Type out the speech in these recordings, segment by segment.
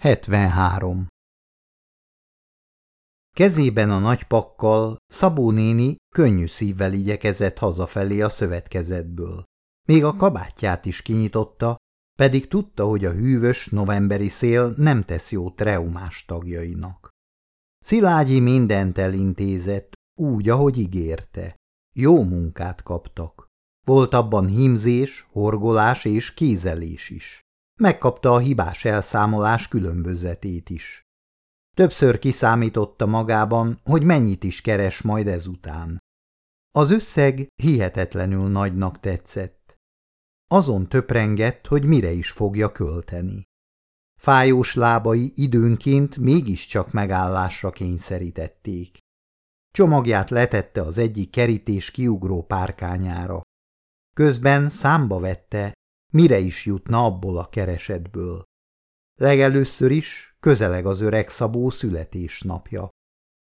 73. Kezében a nagy pakkal Szabó néni könnyű szívvel igyekezett hazafelé a szövetkezetből. Még a kabátját is kinyitotta, pedig tudta, hogy a hűvös novemberi szél nem tesz jó treumás tagjainak. Szilágyi mindent elintézett, úgy, ahogy ígérte. Jó munkát kaptak. Volt abban hímzés, horgolás és kézelés is. Megkapta a hibás elszámolás különbözetét is. Többször kiszámította magában, hogy mennyit is keres majd ezután. Az összeg hihetetlenül nagynak tetszett. Azon töprengett, hogy mire is fogja költeni. Fájós lábai időnként mégiscsak megállásra kényszerítették. Csomagját letette az egyik kerítés kiugró párkányára. Közben számba vette, mire is jutna abból a keresetből. Legelőször is közeleg az öreg Szabó születésnapja.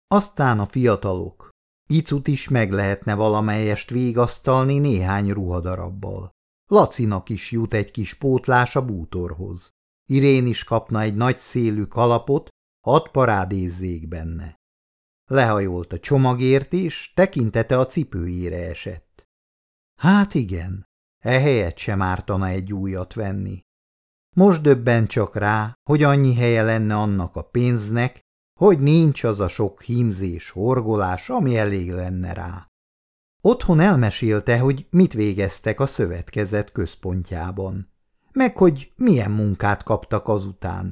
Aztán a fiatalok. Icut is meg lehetne valamelyest végasztalni néhány ruhadarabbal. Lacinak is jut egy kis pótlás a bútorhoz. Irén is kapna egy nagy szélű kalapot, hat parádézzék benne. Lehajolt a csomagért, és tekintete a cipőjére esett. Hát igen, ehelyett sem ártana egy újat venni. Most döbben csak rá, hogy annyi helye lenne annak a pénznek, hogy nincs az a sok hímzés, horgolás, ami elég lenne rá. Otthon elmesélte, hogy mit végeztek a szövetkezet központjában, meg hogy milyen munkát kaptak azután.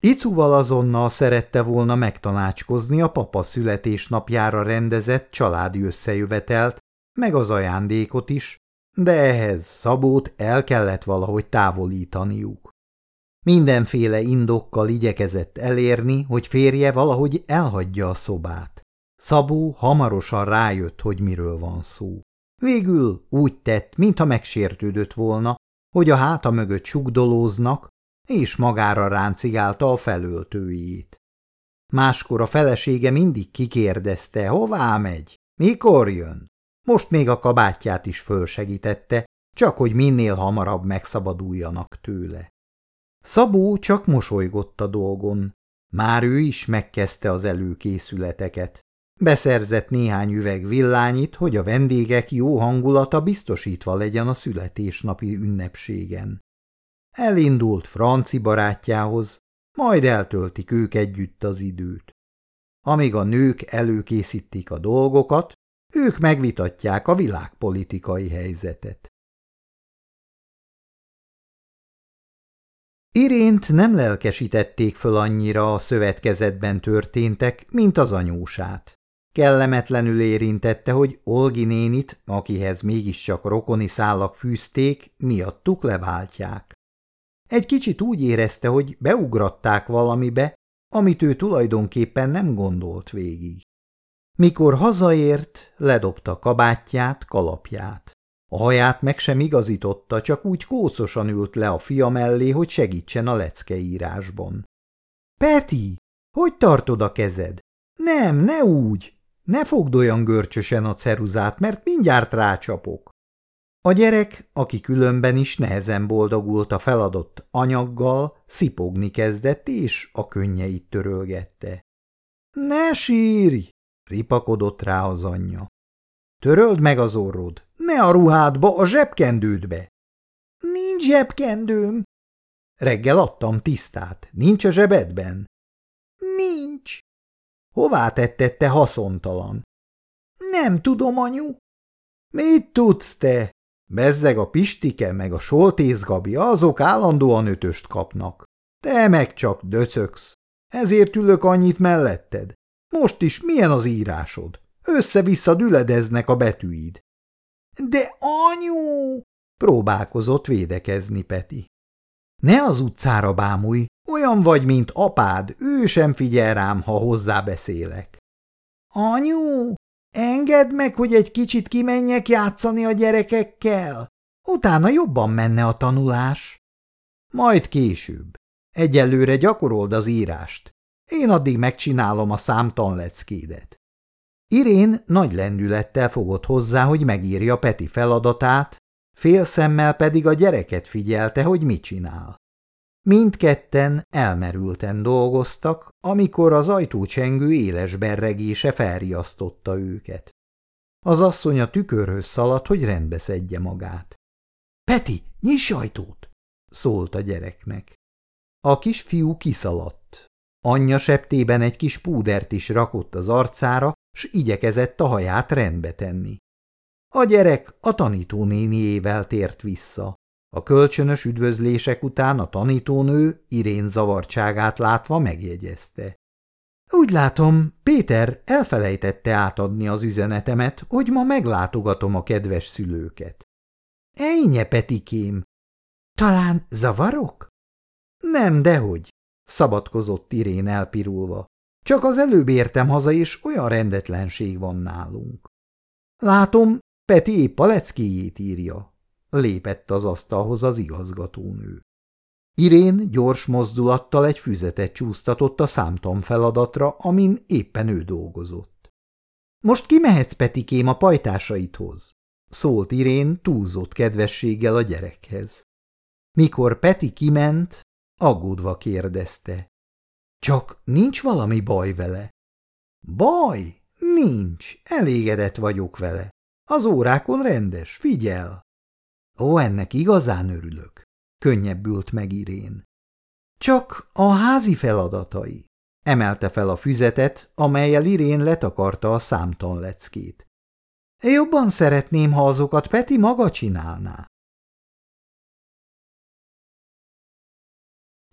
Icuval azonnal szerette volna megtanácskozni a papa születésnapjára rendezett családi összejövetelt, meg az ajándékot is, de ehhez Szabót el kellett valahogy távolítaniuk. Mindenféle indokkal igyekezett elérni, hogy férje valahogy elhagyja a szobát. Szabó hamarosan rájött, hogy miről van szó. Végül úgy tett, mintha megsértődött volna, hogy a háta mögött sugdolóznak, és magára ráncigálta a felöltőjét. Máskor a felesége mindig kikérdezte, hová megy, mikor jön. Most még a kabátját is fölsegítette, csak hogy minél hamarabb megszabaduljanak tőle. Szabó csak mosolygott a dolgon. Már ő is megkezdte az előkészületeket. Beszerzett néhány üveg villányit, hogy a vendégek jó hangulata biztosítva legyen a születésnapi ünnepségen. Elindult franci barátjához, majd eltöltik ők együtt az időt. Amíg a nők előkészítik a dolgokat, ők megvitatják a világpolitikai helyzetet. Irént nem lelkesítették föl annyira a szövetkezetben történtek, mint az anyósát. Kellemetlenül érintette, hogy Olgi nénit, akihez mégiscsak rokoni szálak fűzték, miattuk leváltják. Egy kicsit úgy érezte, hogy beugratták valamibe, amit ő tulajdonképpen nem gondolt végig. Mikor hazaért, ledobta kabátját, kalapját. A haját meg sem igazította, csak úgy kószosan ült le a fia mellé, hogy segítsen a leckeírásban. – Peti, hogy tartod a kezed? Nem, ne úgy! Ne fogd olyan görcsösen a ceruzát, mert mindjárt rácsapok. A gyerek, aki különben is nehezen boldogult a feladott anyaggal, szipogni kezdett, és a könnyeit törölgette. – Ne sírj! – ripakodott rá az anyja. – Töröld meg az orrod, ne a ruhádba, a zsebkendődbe. – Nincs zsebkendőm. – Reggel adtam tisztát, nincs a zsebedben? – Nincs. – Hová tettette haszontalan? – Nem tudom, anyu. – Mit tudsz te? Bezzeg a Pistike meg a Soltészgabi, azok állandóan ötöst kapnak. Te meg csak döcögsz. Ezért ülök annyit melletted. Most is milyen az írásod? Össze-vissza düledeznek a betűid. De anyu! próbálkozott védekezni Peti. Ne az utcára bámulj, olyan vagy, mint apád, ő sem figyel rám, ha hozzá beszélek. Anyu, Engedd meg, hogy egy kicsit kimenjek játszani a gyerekekkel. Utána jobban menne a tanulás. Majd később. Egyelőre gyakorold az írást. Én addig megcsinálom a számtanleckédet. Irén nagy lendülettel fogott hozzá, hogy megírja Peti feladatát, fél szemmel pedig a gyereket figyelte, hogy mit csinál. Mindketten elmerülten dolgoztak, amikor az ajtócsengő éles berregése felriasztotta őket. Az asszony a tükörhöz szaladt, hogy rendbe szedje magát. – Peti, nyiss ajtót! – szólt a gyereknek. A kisfiú kiszaladt. Anyja septében egy kis púdert is rakott az arcára, s igyekezett a haját rendbe tenni. A gyerek a tanítónéniével tért vissza. A kölcsönös üdvözlések után a tanítónő Irén zavartságát látva megjegyezte. Úgy látom, Péter elfelejtette átadni az üzenetemet, hogy ma meglátogatom a kedves szülőket. Ejnye, Petikém! Talán zavarok? Nem, dehogy, szabadkozott Irén elpirulva. Csak az előbb értem haza, és olyan rendetlenség van nálunk. Látom, Peti épp a leckéjét írja, lépett az asztalhoz az igazgatónő. Irén gyors mozdulattal egy füzetet csúsztatott a számtan feladatra, amin éppen ő dolgozott. Most kimehetsz, Petikém, a pajtásaidhoz, szólt Irén túlzott kedvességgel a gyerekhez. Mikor Peti kiment, aggódva kérdezte. Csak nincs valami baj vele? Baj? Nincs, elégedett vagyok vele. Az órákon rendes, figyel! Ó, ennek igazán örülök, könnyebbült meg Irén. Csak a házi feladatai. Emelte fel a füzetet, amelyel Irén letakarta a számtalan leckét. Jobban szeretném, ha azokat Peti maga csinálná.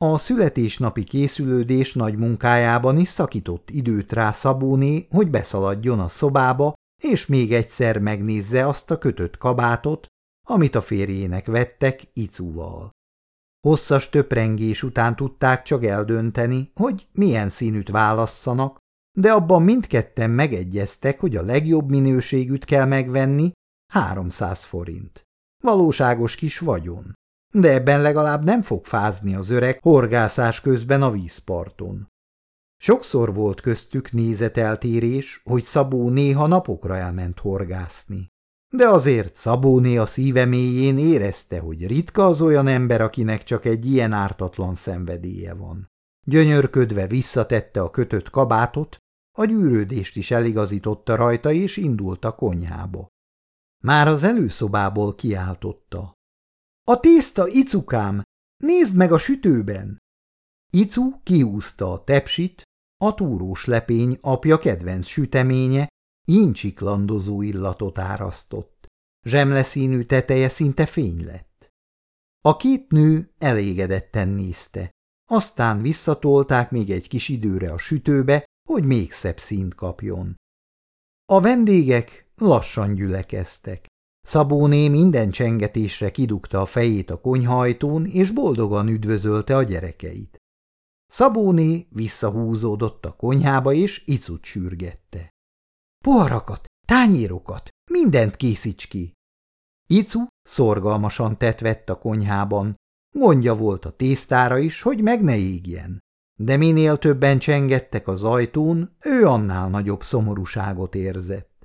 A születésnapi készülődés nagy munkájában is szakított időt rá Szabóné, hogy beszaladjon a szobába, és még egyszer megnézze azt a kötött kabátot, amit a férjének vettek icúval. Hosszas töprengés után tudták csak eldönteni, hogy milyen színűt válasszanak, de abban mindketten megegyeztek, hogy a legjobb minőségűt kell megvenni, 300 forint. Valóságos kis vagyon. De ebben legalább nem fog fázni az öreg horgászás közben a vízparton. Sokszor volt köztük nézeteltérés, hogy Szabó néha napokra elment horgászni. De azért Szabóné a szíve mélyén érezte, hogy ritka az olyan ember, akinek csak egy ilyen ártatlan szenvedélye van. Gyönyörködve visszatette a kötött kabátot, a gyűrődést is eligazította rajta, és indult a konyhába. Már az előszobából kiáltotta. – A tészta, icukám! Nézd meg a sütőben! Icu kiúzta a tepsit, a túrós lepény apja kedvenc süteménye, incsiklandozó illatot árasztott. Zsemleszínű teteje szinte fény lett. A két nő elégedetten nézte, aztán visszatolták még egy kis időre a sütőbe, hogy még szebb színt kapjon. A vendégek lassan gyülekeztek. Szabóné minden csengetésre kidugta a fejét a konyhajtón, és boldogan üdvözölte a gyerekeit. Szabóné visszahúzódott a konyhába, és icut sürgette. Poharakat, tányérokat, mindent készíts ki! Icu szorgalmasan tetvett a konyhában, gondja volt a tésztára is, hogy meg ne égjen. De minél többen csengettek az ajtón, ő annál nagyobb szomorúságot érzett.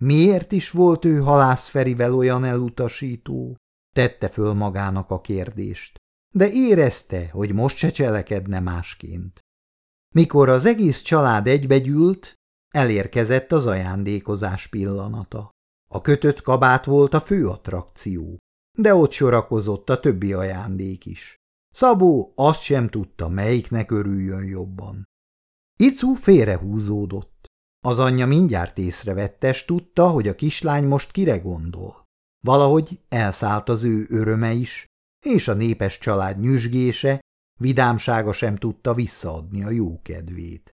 Miért is volt ő halászferivel olyan elutasító? Tette föl magának a kérdést de érezte, hogy most se cselekedne másként. Mikor az egész család egybegyűlt, elérkezett az ajándékozás pillanata. A kötött kabát volt a fő attrakció, de ott sorakozott a többi ajándék is. Szabó azt sem tudta, melyiknek örüljön jobban. Icu félrehúzódott. Az anyja mindjárt észrevette, s tudta, hogy a kislány most kire gondol. Valahogy elszállt az ő öröme is, és a népes család nyüzsgése, vidámsága sem tudta visszaadni a jó kedvét.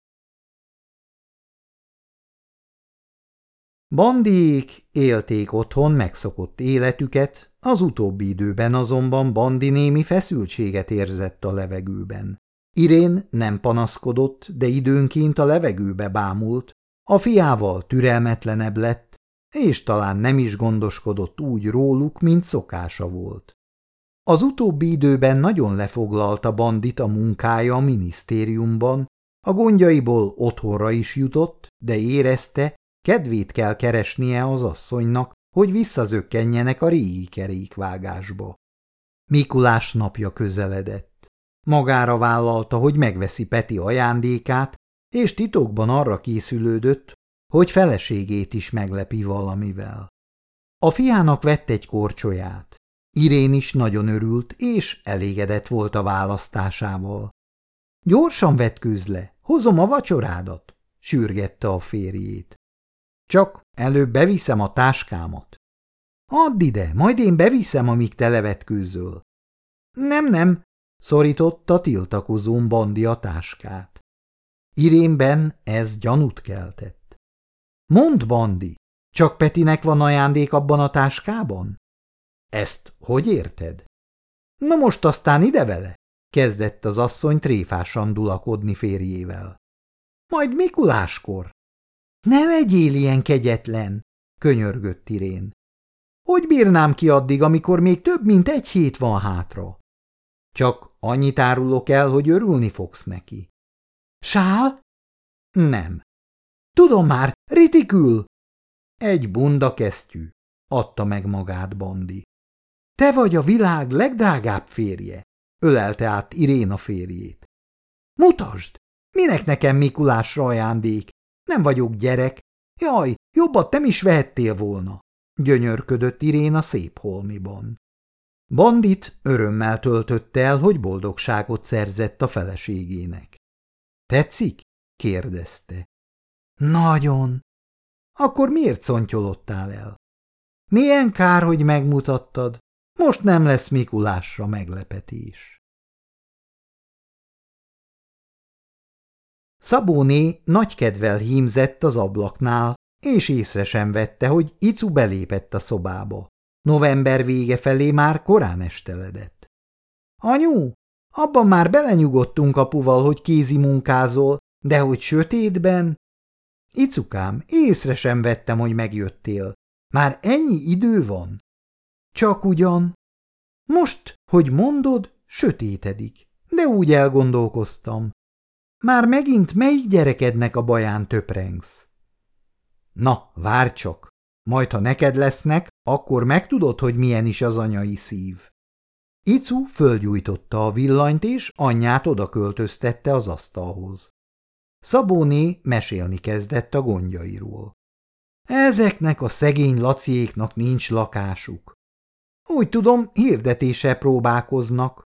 Bandiék élték otthon megszokott életüket, az utóbbi időben azonban Bandi némi feszültséget érzett a levegőben. Irén nem panaszkodott, de időnként a levegőbe bámult, a fiával türelmetlenebb lett, és talán nem is gondoskodott úgy róluk, mint szokása volt. Az utóbbi időben nagyon lefoglalta bandit a munkája a minisztériumban, a gondjaiból otthonra is jutott, de érezte, kedvét kell keresnie az asszonynak, hogy visszazökkenjenek a régi kerékvágásba. Mikulás napja közeledett. Magára vállalta, hogy megveszi Peti ajándékát, és titokban arra készülődött, hogy feleségét is meglepi valamivel. A fiának vett egy korcsolyát. Irén is nagyon örült, és elégedett volt a választásával. Gyorsan vetkőz le, hozom a vacsorádat, sürgette a férjét. Csak előbb beviszem a táskámat. Add ide, majd én beviszem, amíg te levetkőzöl. Nem, nem, szorította tiltakozón Bandi a táskát. Irénben ez gyanút keltett. Mondd, Bandi, csak Petinek van ajándék abban a táskában? Ezt hogy érted? Na most aztán ide vele, kezdett az asszony tréfásan dulakodni férjével. Majd Mikuláskor. Ne legyél ilyen kegyetlen, könyörgött Irén. Hogy bírnám ki addig, amikor még több mint egy hét van hátra? Csak annyit árulok el, hogy örülni fogsz neki. Sál? Nem. Tudom már, ritikül! Egy bunda kesztyű, adta meg magát Bandi. Te vagy a világ legdrágább férje, ölelte át Iréna férjét. Mutasd, minek nekem Mikulásra ajándék? Nem vagyok gyerek. Jaj, jobbat nem is vehettél volna, gyönyörködött Iréna szép holmiban. Bandit örömmel töltötte el, hogy boldogságot szerzett a feleségének. Tetszik? kérdezte. Nagyon. Akkor miért szontyolodtál el? Milyen kár, hogy megmutattad. Most nem lesz Mikulásra meglepetés. Szabóné nagy kedvel hímzett az ablaknál, és észre sem vette, hogy Icu belépett a szobába. November vége felé már korán esteledett. – Anyu, abban már belenyugodtunk apuval, hogy kézi munkázol, de hogy sötétben? – Icukám, észre sem vettem, hogy megjöttél. Már ennyi idő van? – Csak ugyan. Most, hogy mondod, sötétedik, de úgy elgondolkoztam. Már megint melyik gyerekednek a baján töprengsz? Na, várj csak! Majd, ha neked lesznek, akkor megtudod, hogy milyen is az anyai szív. Icu földgyújtotta a villanyt, és anyját oda költöztette az asztalhoz. Szabóné mesélni kezdett a gondjairól. Ezeknek a szegény laciéknak nincs lakásuk. Úgy tudom, hirdetése próbálkoznak.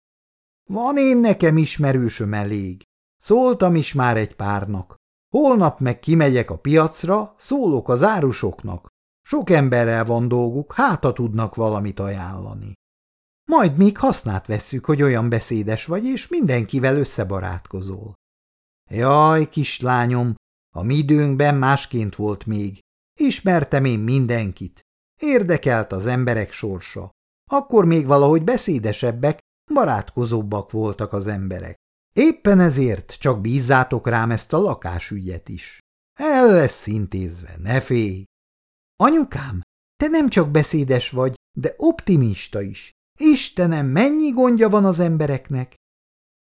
Van én nekem ismerősöm elég. Szóltam is már egy párnak. Holnap meg kimegyek a piacra, szólok az árusoknak. Sok emberrel van dolguk, háta tudnak valamit ajánlani. Majd még hasznát vesszük, hogy olyan beszédes vagy, és mindenkivel összebarátkozol. Jaj, kislányom, a mi időnkben másként volt még. Ismertem én mindenkit. Érdekelt az emberek sorsa. Akkor még valahogy beszédesebbek, barátkozóbbak voltak az emberek. Éppen ezért csak bízzátok rám ezt a lakásügyet is. El lesz szintézve, ne félj! Anyukám, te nem csak beszédes vagy, de optimista is. Istenem, mennyi gondja van az embereknek?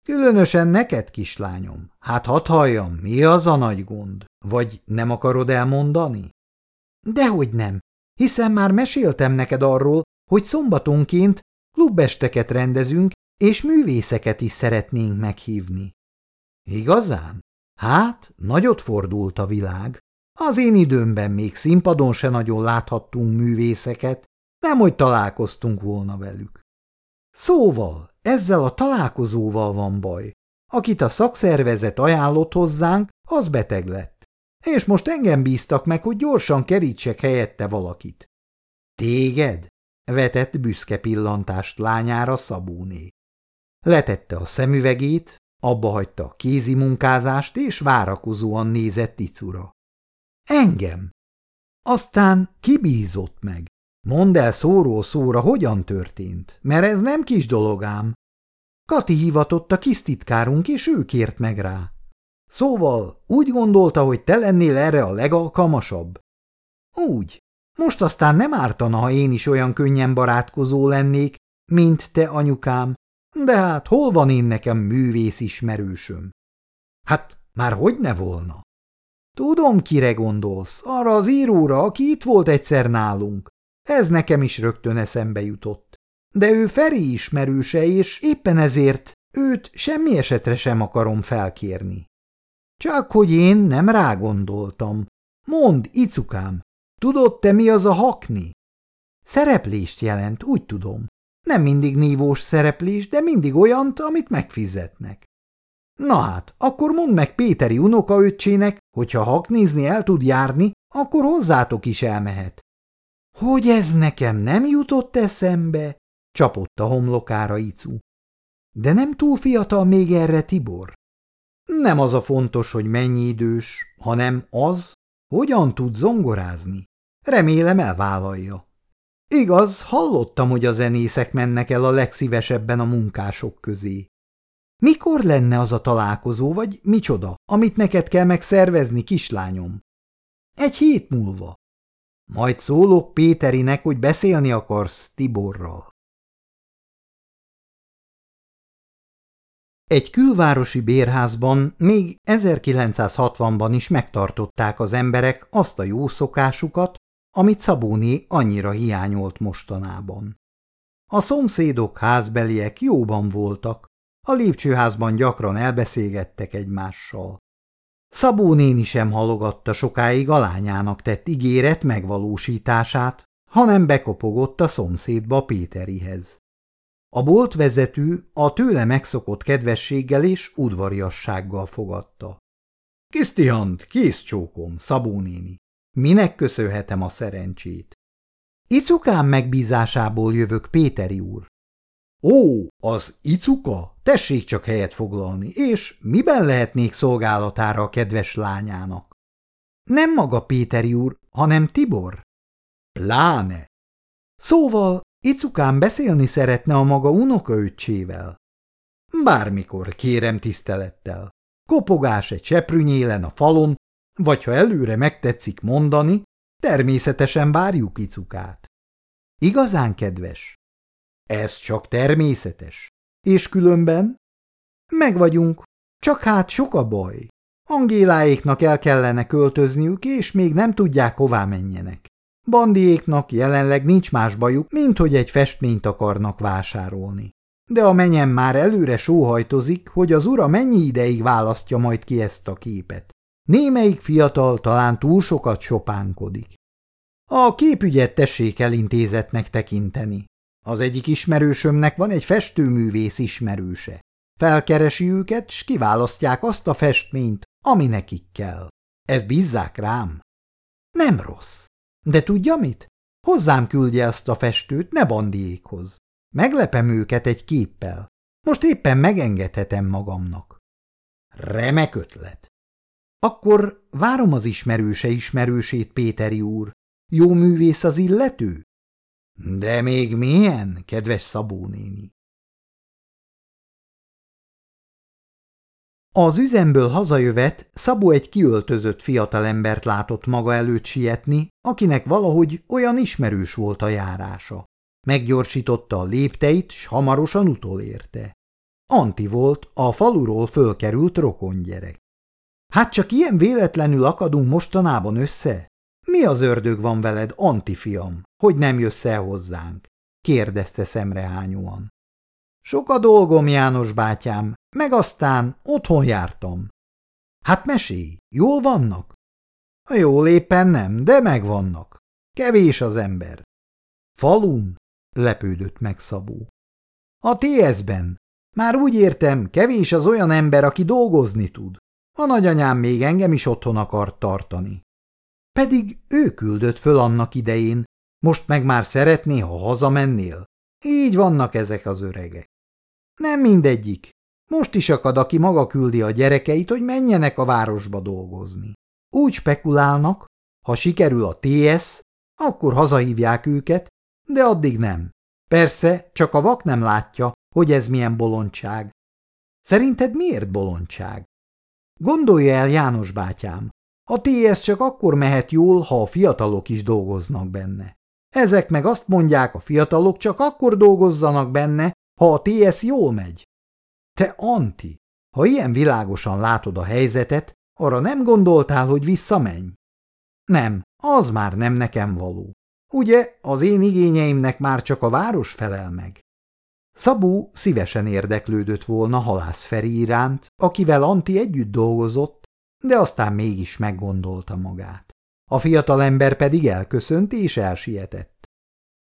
Különösen neked, kislányom. Hát hadd halljam, mi az a nagy gond? Vagy nem akarod elmondani? Dehogy nem, hiszen már meséltem neked arról, hogy szombatonként klubesteket rendezünk, és művészeket is szeretnénk meghívni. Igazán? Hát, nagyot fordult a világ. Az én időmben még színpadon se nagyon láthattunk művészeket, nemhogy találkoztunk volna velük. Szóval, ezzel a találkozóval van baj. Akit a szakszervezet ajánlott hozzánk, az beteg lett. És most engem bíztak meg, hogy gyorsan kerítsek helyette valakit. Téged? vetett büszke pillantást lányára Szabóné. Letette a szemüvegét, abba hagyta a kézi munkázást, és várakozóan nézett Icura. Engem! Aztán kibízott meg. Mondd el szóról szóra, hogyan történt, mert ez nem kis dolog ám. Kati hivatott a kis titkárunk, és ő kért meg rá. Szóval úgy gondolta, hogy te lennél erre a legalkalmasabb? Úgy. Most aztán nem ártana, ha én is olyan könnyen barátkozó lennék, mint te, anyukám, de hát hol van én nekem művész ismerősöm? Hát már hogy ne volna? Tudom, kire gondolsz, arra az íróra, aki itt volt egyszer nálunk. Ez nekem is rögtön eszembe jutott. De ő Feri ismerőse, és éppen ezért őt semmi esetre sem akarom felkérni. Csak hogy én nem rágondoltam. Mond, icukám, tudod te mi az a hakni? Szereplést jelent, úgy tudom. Nem mindig nívós szereplés, de mindig olyant, amit megfizetnek. Na hát, akkor mondd meg Péteri unokaöccsének, hogyha haknézni el tud járni, akkor hozzátok is elmehet. Hogy ez nekem nem jutott eszembe? csapott a homlokára Icu. De nem túl fiatal még erre Tibor? Nem az a fontos, hogy mennyi idős, hanem az, hogyan tud zongorázni. Remélem elvállalja. Igaz, hallottam, hogy a zenészek mennek el a legszívesebben a munkások közé. Mikor lenne az a találkozó, vagy micsoda, amit neked kell megszervezni, kislányom? Egy hét múlva. Majd szólok Péterinek, hogy beszélni akarsz Tiborral. Egy külvárosi bérházban még 1960-ban is megtartották az emberek azt a jó szokásukat, amit Szabóni annyira hiányolt mostanában. A szomszédok házbeliek jóban voltak, a lépcsőházban gyakran elbeszélgettek egymással. Szabó néni sem halogatta sokáig a lányának tett ígéret megvalósítását, hanem bekopogott a szomszédba Péterihez. A boltvezető a tőle megszokott kedvességgel és udvariassággal fogadta. – Kisztihant, kész csókom, Szabó néni. Minek köszönhetem a szerencsét? – Icukám megbízásából jövök, Péteri úr. – Ó, az Icuka? Tessék csak helyet foglalni, és miben lehetnék szolgálatára a kedves lányának? Nem maga Péteri úr, hanem Tibor? Pláne. Szóval Icukám beszélni szeretne a maga unokaöccsével. Bármikor, kérem tisztelettel. Kopogás egy seprűnyélen a falon, vagy ha előre megtetszik mondani, természetesen várjuk Icukát. Igazán kedves? Ez csak természetes. És különben? Meg vagyunk, csak hát sok a baj. Angéláéknak el kellene költözniük, és még nem tudják, hová menjenek. Bandiéknak jelenleg nincs más bajuk, mint hogy egy festményt akarnak vásárolni. De a menyem már előre sóhajtozik, hogy az ura mennyi ideig választja majd ki ezt a képet. Némelyik fiatal talán túl sokat sopánkodik. A képügyet tessék elintézetnek tekinteni. Az egyik ismerősömnek van egy festőművész ismerőse. Felkeresi őket, s kiválasztják azt a festményt, ami nekik kell. Ez bízzák rám. Nem rossz. De tudja mit? Hozzám küldje ezt a festőt, ne bandiékhoz. Meglepem őket egy képpel. Most éppen megengedhetem magamnak. Remek ötlet. Akkor várom az ismerőse ismerősét, Péteri úr. Jó művész az illető? De még milyen, kedves Szabó néni? Az üzemből hazajövet Szabó egy kiöltözött fiatalembert látott maga előtt sietni, akinek valahogy olyan ismerős volt a járása. Meggyorsította a lépteit, s hamarosan utolérte. Anti volt, a faluról fölkerült rokongyerek. Hát csak ilyen véletlenül akadunk mostanában össze? Mi az ördög van veled, Anti fiam, hogy nem jössz el hozzánk? kérdezte szemrehányóan. Sok a dolgom, János bátyám, meg aztán otthon jártam. Hát mesélj, jól vannak? Jól éppen nem, de megvannak. Kevés az ember. Falun? lepődött meg Szabó. A TS-ben. Már úgy értem, kevés az olyan ember, aki dolgozni tud. A nagyanyám még engem is otthon akart tartani. Pedig ő küldött föl annak idején, most meg már szeretné, ha hazamennél. Így vannak ezek az öregek. Nem mindegyik. Most is akad, aki maga küldi a gyerekeit, hogy menjenek a városba dolgozni. Úgy spekulálnak, ha sikerül a TS, akkor hazahívják őket, de addig nem. Persze, csak a vak nem látja, hogy ez milyen bolondság. Szerinted miért bolondság? Gondolja el, János bátyám, a TS csak akkor mehet jól, ha a fiatalok is dolgoznak benne. Ezek meg azt mondják, a fiatalok csak akkor dolgozzanak benne, ha a TS jól megy. Te, Anti, ha ilyen világosan látod a helyzetet, arra nem gondoltál, hogy visszamenj? Nem, az már nem nekem való. Ugye, az én igényeimnek már csak a város felel meg. Szabó szívesen érdeklődött volna Halász Feri iránt, akivel Anti együtt dolgozott, de aztán mégis meggondolta magát. A fiatalember pedig elköszönt és elsietett.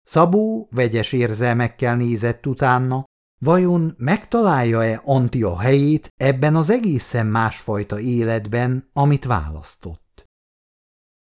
Szabó vegyes érzelmekkel nézett utána, vajon megtalálja-e Anti a helyét ebben az egészen másfajta életben, amit választott?